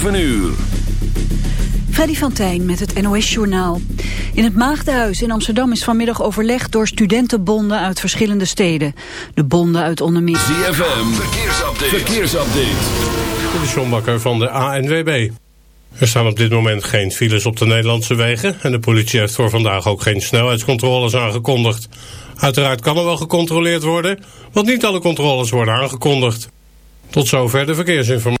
7 uur. Freddy van Tijn met het NOS-journaal. In het Maagdenhuis in Amsterdam is vanmiddag overleg door studentenbonden uit verschillende steden. De bonden uit onder meer... ZFM, verkeersupdate. verkeersupdate. De Sjombakker van de ANWB. Er staan op dit moment geen files op de Nederlandse wegen... en de politie heeft voor vandaag ook geen snelheidscontroles aangekondigd. Uiteraard kan er wel gecontroleerd worden... want niet alle controles worden aangekondigd. Tot zover de verkeersinformatie.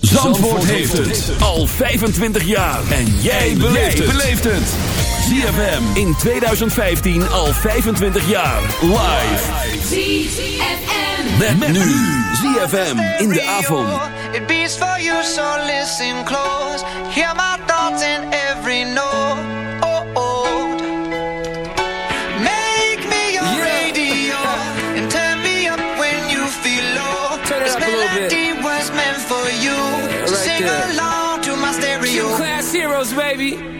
Zandvoort heeft het al 25 jaar. En jij beleeft het. ZFM in 2015 al 25 jaar. Live. ZFM. Met, nu. ZFM in de avond. It beats for you, so listen close. Hear my thoughts in every note. Baby.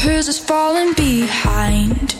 hers is falling behind.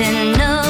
To know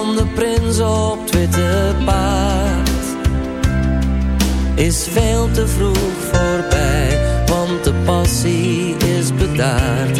op het paard is veel te vroeg voorbij, want de passie is bedaard.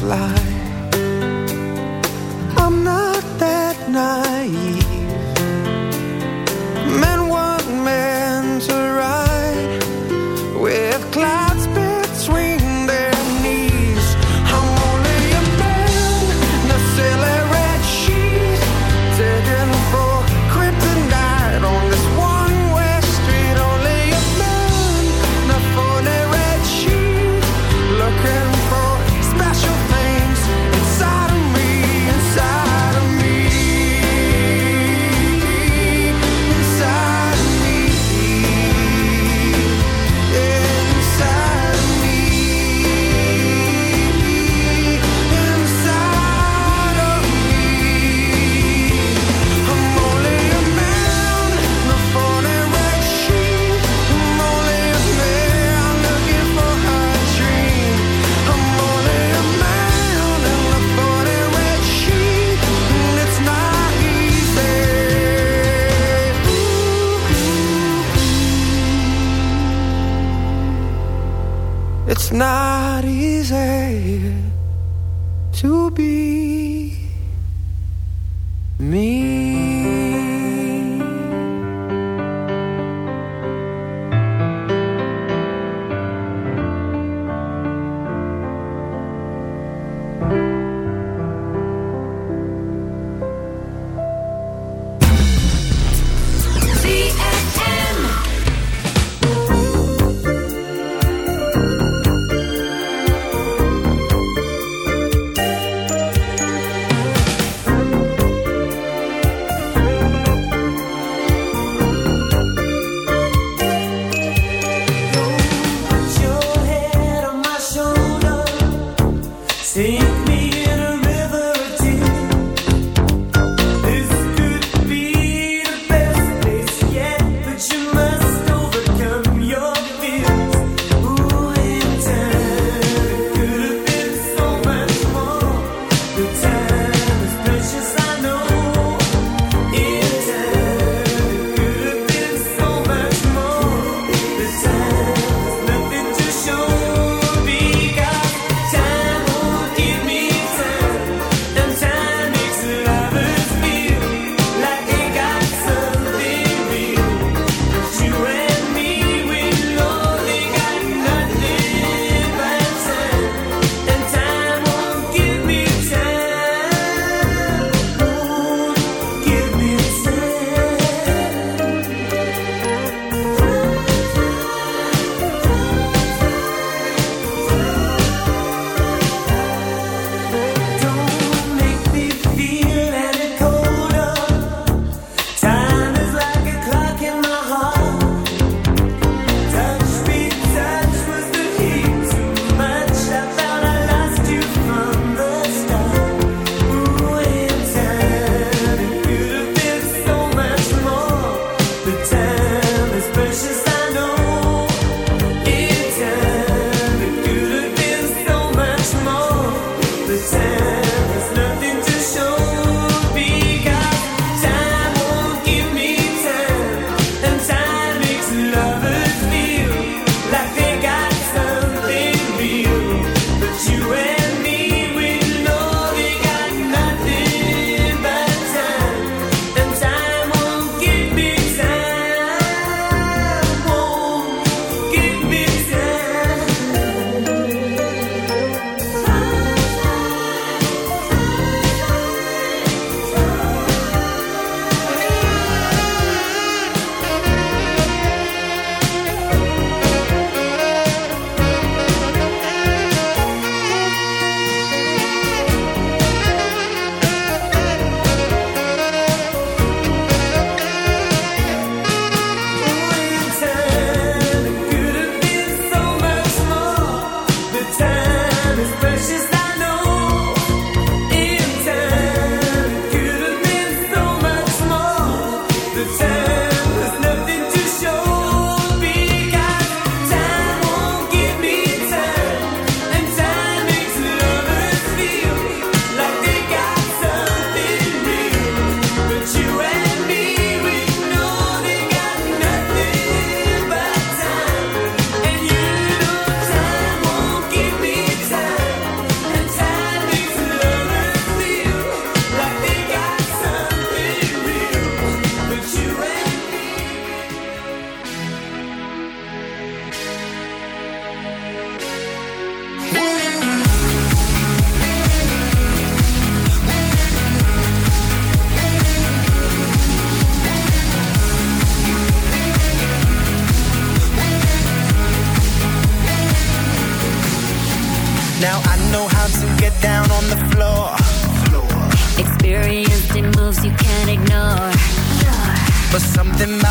Fly.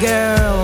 The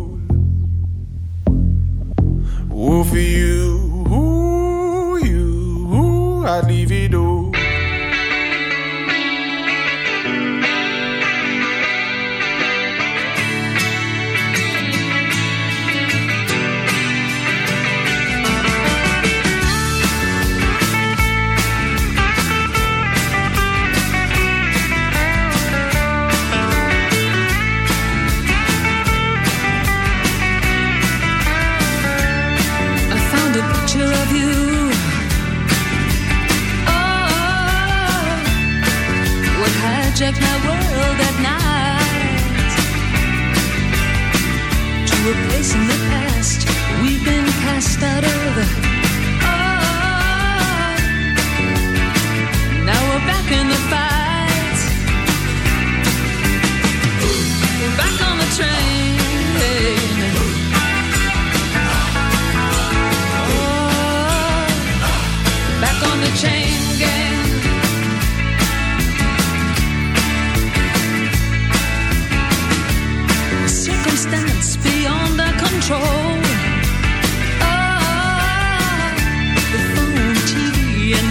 Back in the fight.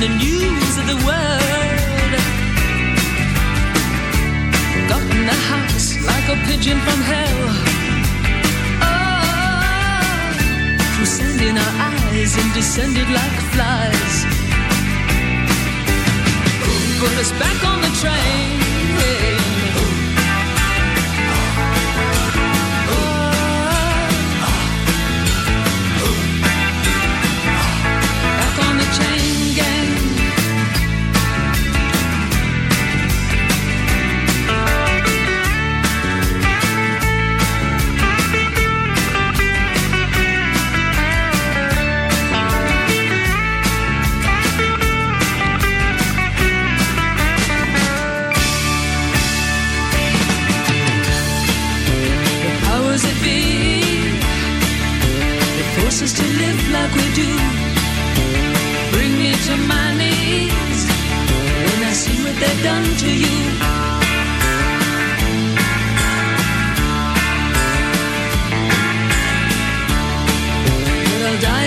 The news of the world. Got in the house like a pigeon from hell. Ah, through sand in our eyes and descended like flies. Put us back on the train.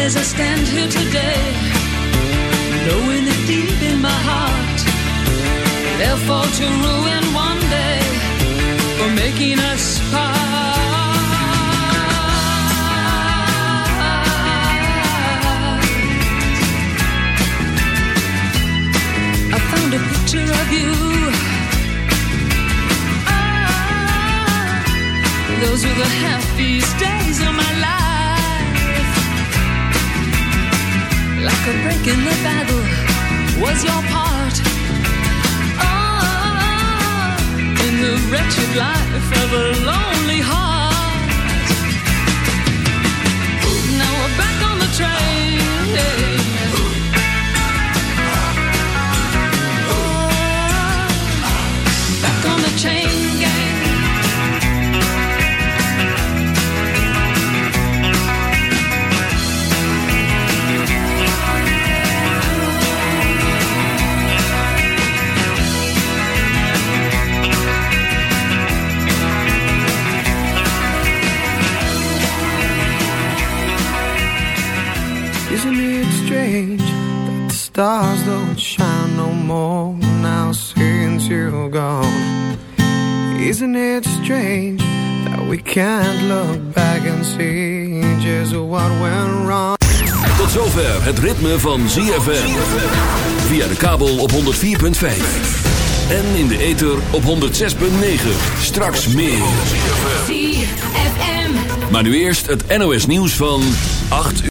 As I stand here today, knowing that deep in my heart they'll fall to ruin one day for making us part. Picture of you. Ah, those were the happiest days of my life. Like a break in the battle was your part. Ah, in the wretched life of a lonely heart. Strange that the stars don't shine no more now since you're gone? Isn't it strange that we can't look back and see just what went wrong? Tot zover het ritme van ZFM. Via de kabel op 104.5. En in de ether op 106.9. Straks meer. ZFM. Maar nu eerst het NOS nieuws van 8 uur.